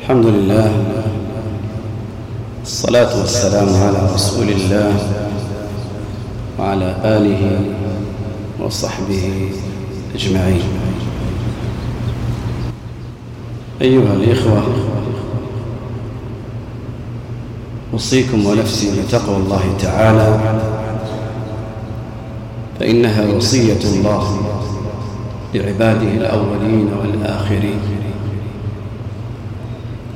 الحمد لله الصلاة والسلام على رسول الله وعلى آله وصحبه أجمعين. أيها الإخوة أوصيكم ونفسي بتقوى الله تعالى فإنها وصية الله لعباده الأولين والآخرين.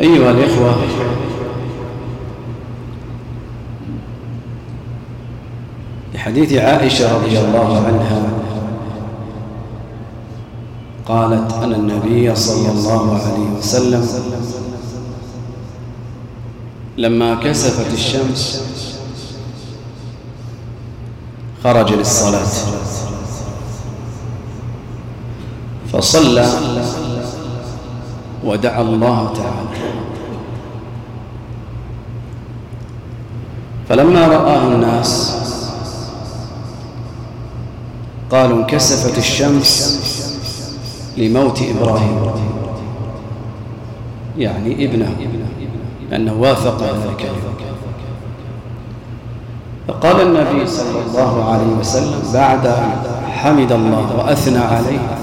أيها الإخوة لحديث عائشة رضي الله عنها قالت أن النبي صلى الله عليه وسلم لما كسفت الشمس خرج للصلاة فصلى ودعا الله تعالى. فلما رآه الناس قالوا انكسفت الشمس لموت إبراهيم. يعني ابنه لأنه وافق هذا فقال النبي صلى الله عليه وسلم بعد أن حمد الله وأثنى عليه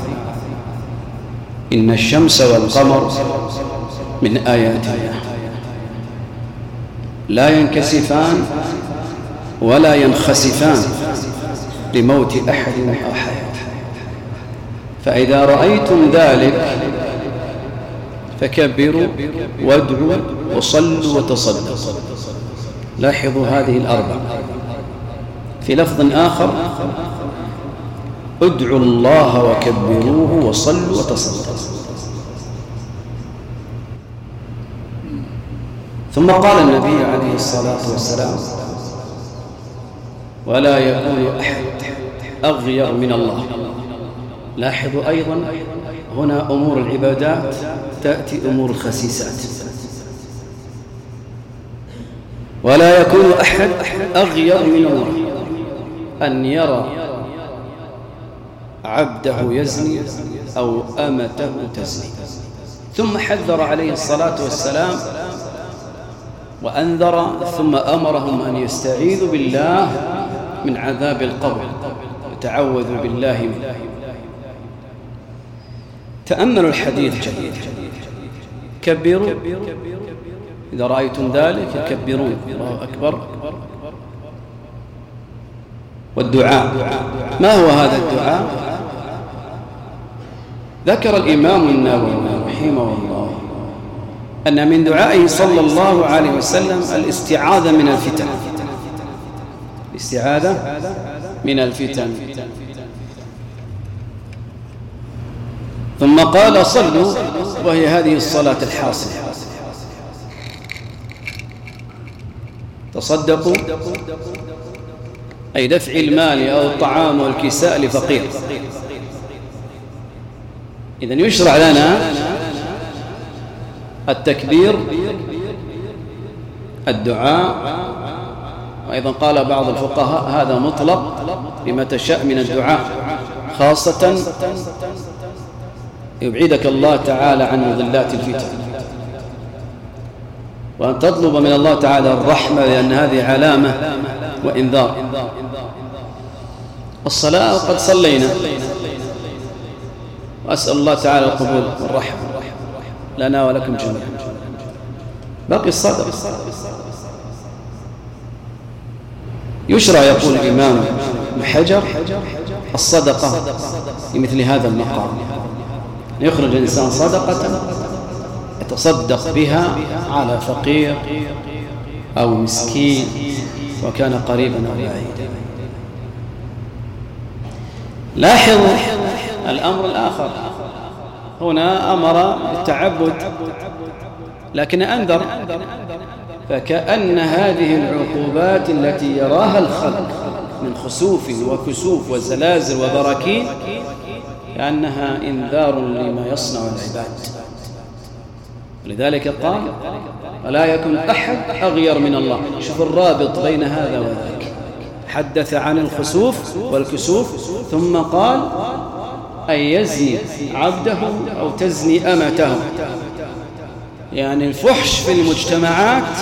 إن الشمس والقمر من آيات الله. لا ينكسفان ولا ينخسفان لموت أحد أو حياة فإذا رأيتم ذلك فكبروا وادعوا وصلوا وتصدقوا. لاحظوا هذه الأربع في لفظ آخر ادعوا الله وكبروه وصلوا وتصدقوا. ثم قال النبي عليه الصلاة والسلام ولا يكون أحد أغير من الله. لاحظوا أيضا هنا أمور العبادات تأتي أمور الخسيسات. ولا يكون أحد أغير من الله أن يرى عبده يزني أو أمته تزني. ثم حذر عليه الصلاة والسلام وأنذر ثم أمرهم أن يستعيذوا بالله من عذاب القبر وتعوذوا بالله منه. تأملوا الحديث جيد. كبروا. إذا رأيتم ذلك كبرون الله أكبر. والدعاء. ما هو هذا الدعاء؟ ذكر الإمام النووي رحمه الله أن من دعائه صلى الله عليه وسلم الاستعاذة من الفتن. الاستعاذة من الفتن. ثم قال صلوا وهي هذه الصلاة الحاصلة. تصدقوا؟ أي دفع المال أو الطعام والكساء لفقير. إذن يشرع لنا التكبير الدعاء وأيضا قال بعض الفقهاء هذا مطلق لما تشاء من الدعاء خاصة يبعدك الله تعالى عن مضلات الفتن. وأن تطلب من الله تعالى الرحمة لأن هذه علامة وإنذار. الصلاة وقد صلينا. وأسأل الله تعالى القبول والرحمة لنا ولكم جميعا. باقي الصدق يشرع يقول الإمام بحجر الصدقة في مثل هذا المقام. يخرج الإنسان صدقة يتصدق بها على فقير أو مسكين وكان قريبا أو بعيدا. لاحظوا الأمر الآخر. هنا أمر بالتعبد لكن أنذر فكأن هذه العقوبات التي يراها الخلق من خسوف وكسوف وزلازل وبراكين كأنها إنذار لما يصنع العباد. لذلك قال ولا يكن أحد أغير من الله؟ شوف الرابط بين هذا وذاك. حدث عن الخسوف والكسوف ثم قال أن يزني عبده أو تزني أمته. يعني الفحش في المجتمعات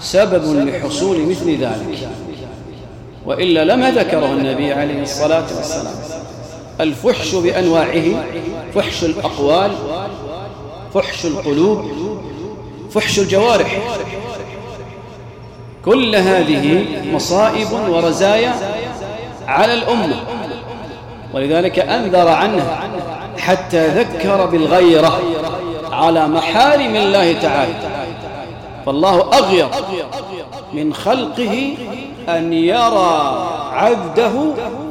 سبب لحصول مثل ذلك. وإلا لما ذكره النبي عليه الصلاة والسلام الفحش بأنواعه فحش الأقوال فحش القلوب فحش الجوارح. كل هذه مصائب ورزايا على الأمة. ولذلك أنذر عنه حتى ذكر بالغيرة على محارم الله تعالى. فالله أغير من خلقه أن يرى عبده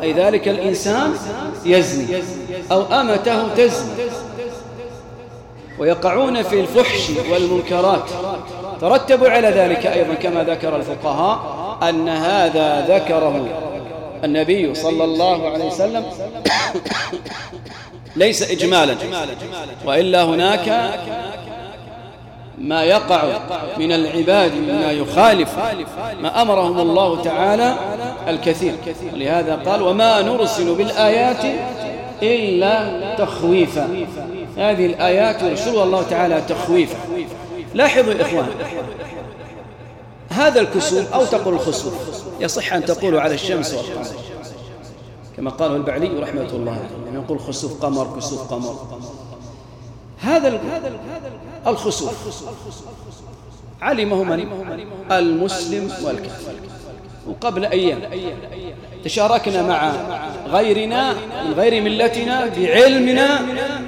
أي ذلك الإنسان يزني أو أمته تزني. ويقعون في الفحش والمنكرات. ترتبوا على ذلك أيضا كما ذكر الفقهاء أن هذا ذكره النبي صلى الله عليه وسلم ليس إجمالا وإلا هناك ما يقع من العباد مما يخالف ما أمرهم الله تعالى الكثير. ولهذا قال وما نرسل بالآيات إلا تخويفا. هذه الآيات يرسلها الله تعالى تخويفا. لاحظوا يا إخوان هذا الكسوف أو تقول الخسوف. يصح أن تقولوا على الشمس والقمر. كما قاله البعلي رحمة الله يعني يقول خسوف قمر كسوف قمر. هذا الخسوف. علمه من المسلم والكافر. وقبل أيام تشاركنا مع غيرنا من غير ملتنا بعلمنا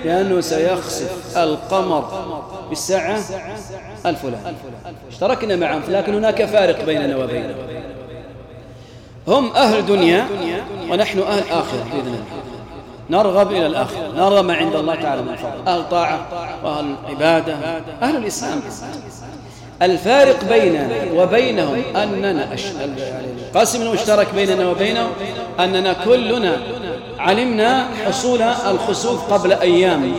بأنه سيخسف القمر. بالساعة الفلان اشتركنا معهم لكن هناك فارق بيننا وبينهم. هم أهل دنيا ونحن أهل آخرة بإذن الله. نرغب إلى الآخرة. نرغب ما عند الله تعالى من فضل. أهل طاعة وأهل عبادة. أهل الإسلام. الفارق بيننا وبينهم أننا القاسم المشترك بيننا وبينهم أننا كلنا علمنا حصول الخسوف قبل أيام.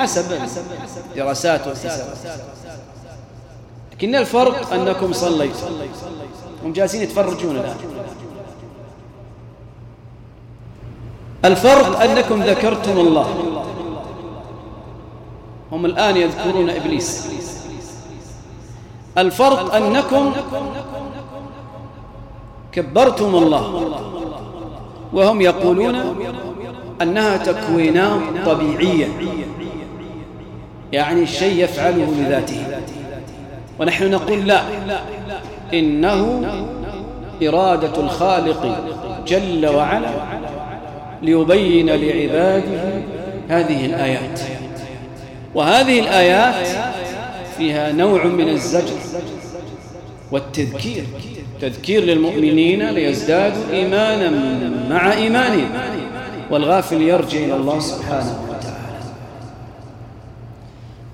حسب دراسات وحسابات لكن الفرق أنكم صليتم. هم جالسين يتفرجون الآن. الفرق أنكم ذكرتم الله. هم الآن يذكرون إبليس. الفرق أنكم كبرتم الله. وهم يقولون أنها تكوينات طبيعية. يعني الشيء يفعله لذاته. ونحن نقول لا. إنه إرادة الخالق جل وعلا ليبين لعباده هذه الآيات. وهذه الآيات فيها نوع من الزجر والتذكير. تذكير للمؤمنين ليزدادوا إيمانا مع إيمانهم. والغافل يرجع إلى الله سبحانه.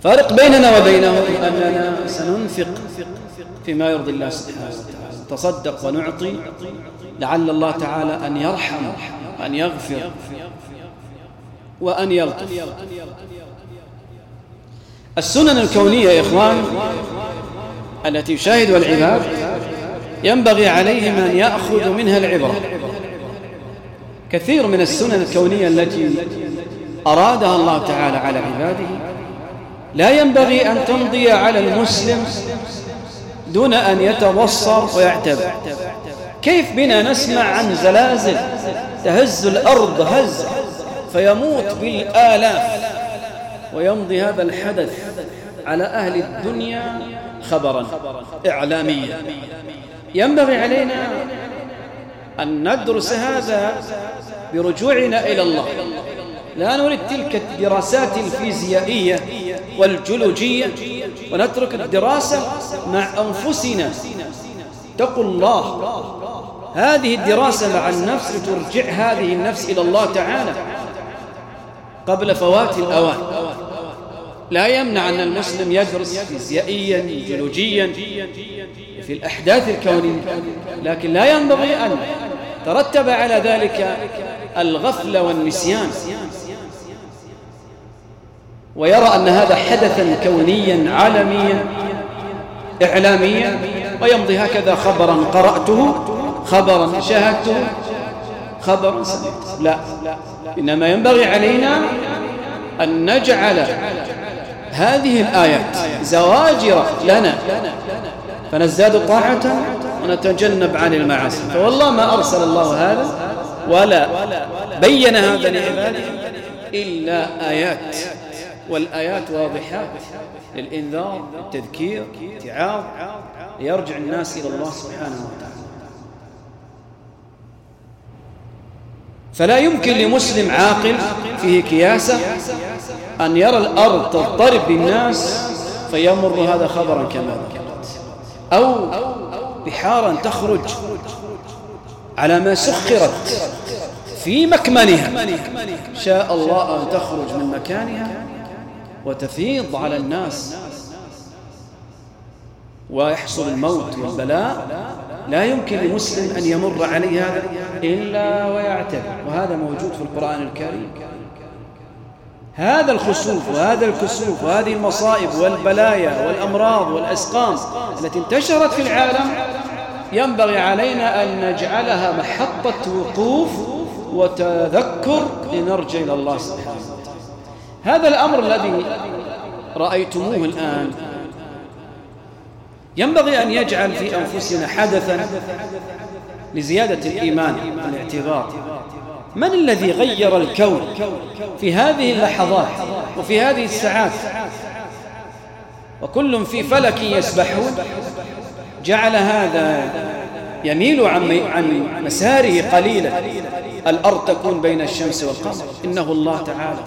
فارق بيننا وبينهم أننا سننفق فيما يرضي الله سبحانه وتعالى. تصدق ونعطي لعل الله تعالى أن يرحم وأن يغفر وأن يلطف. السنن الكونية يا إخوان التي يشاهدها العباد ينبغي عليهم أن يأخذوا منها العبرة. كثير من السنن الكونية التي أرادها الله تعالى على عباده لا ينبغي أن تمضي على المسلم دون أن يتبصر ويعتبر كيف بنا نسمع عن زلازل تهز الأرض هز فيموت بالآلاف ويمضي هذا الحدث على أهل الدنيا خبرا إعلاميا. ينبغي علينا أن ندرس هذا برجوعنا إلى الله. لا نريد تلك الدراسات الفيزيائية والجيولوجية ونترك الدراسة مع أنفسنا. تقول الله. هذه الدراسة مع النفس ترجع هذه النفس إلى الله تعالى قبل فوات الأوان. لا يمنع أن المسلم يدرس فيزيائيا جيولوجيا في الأحداث الكونية لكن لا ينبغي أن ترتب على ذلك الغفلة والنسيان. ويرى أن هذا حدثا كونيا عالميا إعلاميا ويمضي هكذا خبرا قرأته خبرا شاهدته خبرا سمعته. لا إنما ينبغي علينا أن نجعل هذه الآيات زواجر لنا. فنزداد طاعة ونتجنب عن المعاصي. فوالله ما أرسل الله هذا ولا بين هذا لعباده إلا آيات. والآيات واضحات للإنذار التذكير الاتعاظ ليرجع الناس إلى الله سبحانه وتعالى. فلا يمكن لمسلم عاقل فيه كياسة أن يرى الأرض تضطرب بالناس فيمر هذا خبرا كما ذكرت أو بحارا تخرج على ما سخرت في مكمنها. شاء الله أن تخرج من مكانها. وتفيض على الناس ويحصل الموت والبلاء لا يمكن لمسلم أن يمر عليه هذا إلا ويعتبر وهذا موجود في القرآن الكريم. هذا الخسوف وهذا الكسوف وهذه المصائب والبلايا والأمراض والأسقام التي انتشرت في العالم ينبغي علينا أن نجعلها محطة وقوف وتذكر لنرجع إلى الله سبحانه. هذا الأمر الذي رأيتموه الآن. ينبغي أن يجعل في أنفسنا حدثا لزيادة الإيمان والاعتبار من الذي غير الكون في هذه اللحظات وفي هذه الساعات؟ وكل في فلك يسبحون. جعل هذا يميل عن عن مساره قليلا. الأرض تكون بين الشمس والقمر. إنه الله تعالى.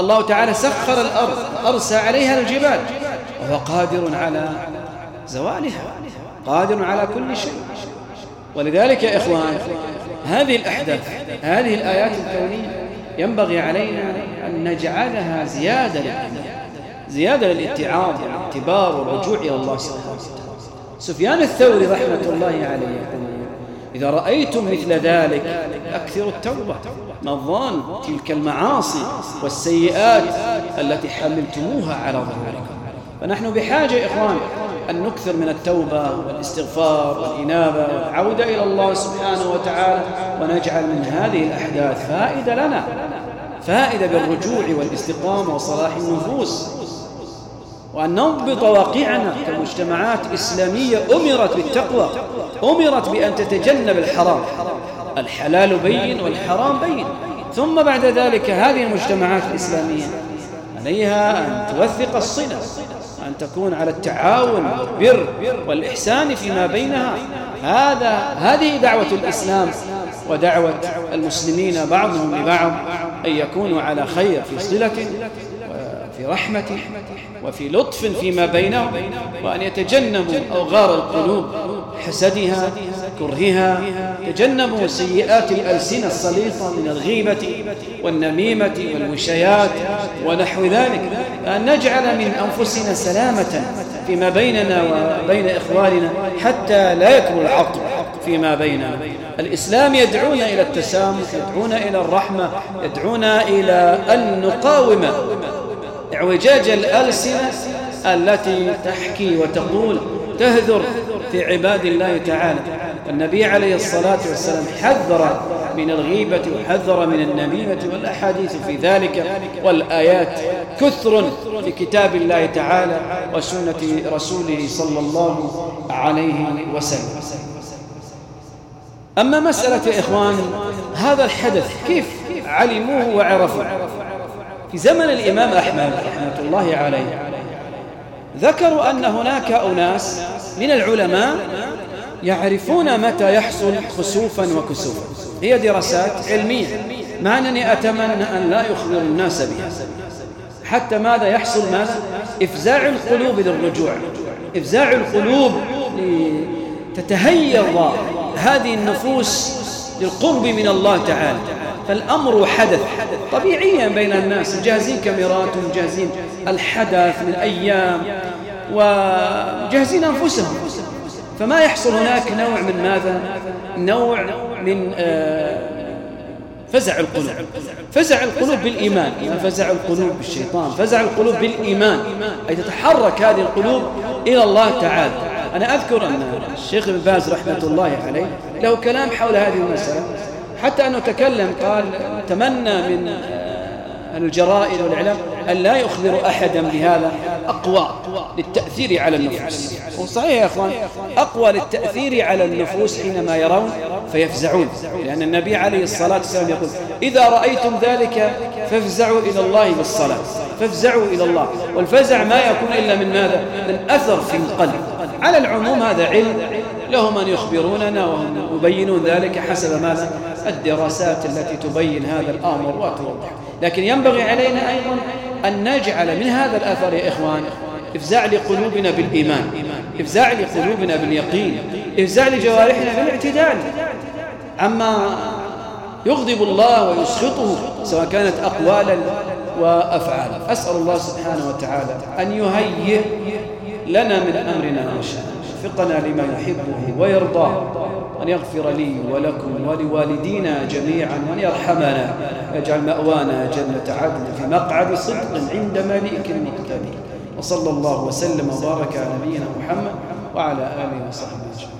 الله تعالى سخر الأرض أرسى عليها الجبال وهو قادر على زوالها قادر على كل شيء. ولذلك يا إخوان هذه الأحداث هذه الآيات الكونية ينبغي علينا أن نجعلها زيادة زيادة للاتعاظ والاعتبار والرجوع إلى الله سبحانه وتعالى. سفيان الثوري رحمة الله عليه يقول إذا رأيتم مثل ذلك أكثروا التوبة. نظان تلك المعاصي والسيئات التي حملتموها على ظهوركم. فنحن بحاجة إخوان أن نكثر من التوبة والإستغفار والإنابة والعودة إلى الله سبحانه وتعالى ونجعل من هذه الأحداث فائدة لنا فائدة بالرجوع والاستقامة وصلاح النفوس. وأن نضبط واقعنا كمجتمعات إسلامية أمرت بالتقوى أمرت بأن تتجنب الحرام. الحلال بين والحرام بين. ثم بعد ذلك هذه المجتمعات الإسلامية عليها أن توثق الصلة أن تكون على التعاون والبر والإحسان فيما بينها. هذا هذه دعوة الإسلام ودعوة المسلمين بعضهم لبعض أن يكونوا على خير في صلة وفي رحمة وفي لطف فيما بينهم وأن يتجنبوا أوغار القلوب حسدها. كرهها تجنبوا سيئات الألسنة الصليطة من الغيبة والنميمة والوشيات ونحو ذلك. أن نجعل من أنفسنا سلامة فيما بيننا وبين إخواننا حتى لا يكبر العقل فيما بيننا. الإسلام يدعونا إلى التسامح يدعونا إلى الرحمة يدعونا إلى أن نقاوم اعوجاج الألسنة التي تحكي وتقول تهذر في عباد الله تعالى. النبي عليه الصلاة والسلام حذر من الغيبة وحذر من النميمة والأحاديث في ذلك والآيات كثر في كتاب الله تعالى وسنة رسوله صلى الله عليه وسلم. أما مسألة يا إخوان هذا الحدث كيف علموه وعرفوا في زمن الإمام أحمد رحمة الله عليه ذكروا أن هناك أناس من العلماء يعرفون متى يحصل خسوفا وكسوفا. هي دراسات علمية. مع أنني أتمنى أن لا يخبر الناس بها. حتى ماذا يحصل ماذا؟ إفزاع القلوب للرجوع. إفزاع القلوب لتتهيض هذه النفوس للقرب من الله تعالى. فالأمر حدث. طبيعيا بين الناس. مجهزين كاميرات ومجهزين الحدث من أيام. ومجهزين أنفسهم. فما يحصل هناك نوع من ماذا؟ نوع من آه فزع القلوب. فزع القلوب بالإيمان. فزع القلوب بالشيطان؟ فزع القلوب بالإيمان. أي تتحرك هذه القلوب إلى الله تعالى. أنا أذكر أن الشيخ ابن باز رحمة الله عليه له كلام حول هذه المسألة. حتى أنه تكلم قال تمنى من الجرائد والإعلام أن لا يخبر أحدا بهذا أقوى للتأثير على النفوس. وصحيح يا أخوان؟ أقوى للتأثير على النفوس حينما يرون فيفزعون. لأن النبي عليه الصلاة والسلام يقول إذا رأيتم ذلك فافزعوا إلى الله بالصلاة. فافزعوا إلى الله. والفزع ما يكون إلا من ماذا؟ من أثر في القلب. على العموم هذا علم. لهم من يخبروننا وهم يبينون ذلك حسب ماذا؟ الدراسات التي تبين هذا الأمر وتوضح. لكن ينبغي علينا أيضا أن نجعل من هذا الأثر يا إخوان إفزاع لقلوبنا بالإيمان إفزاع لقلوبنا باليقين إفزاع لجوارحنا بالاعتدال. عما يغضب الله ويسخطه سواء كانت أقوالا وأفعالا. أسأل الله سبحانه وتعالى أن يهيئ لنا من أمرنا رشدا. وفقنا لما يحبه ويرضاه. أن يغفر لي ولكم ولوالدينا جميعا وأن يرحمنا يجعل مأوانا جنة عدن في مقعد صدق عند مليك مقتدر وصلى الله وسلم وبارك على نبينا محمد وعلى آله وصحبه أجمعين.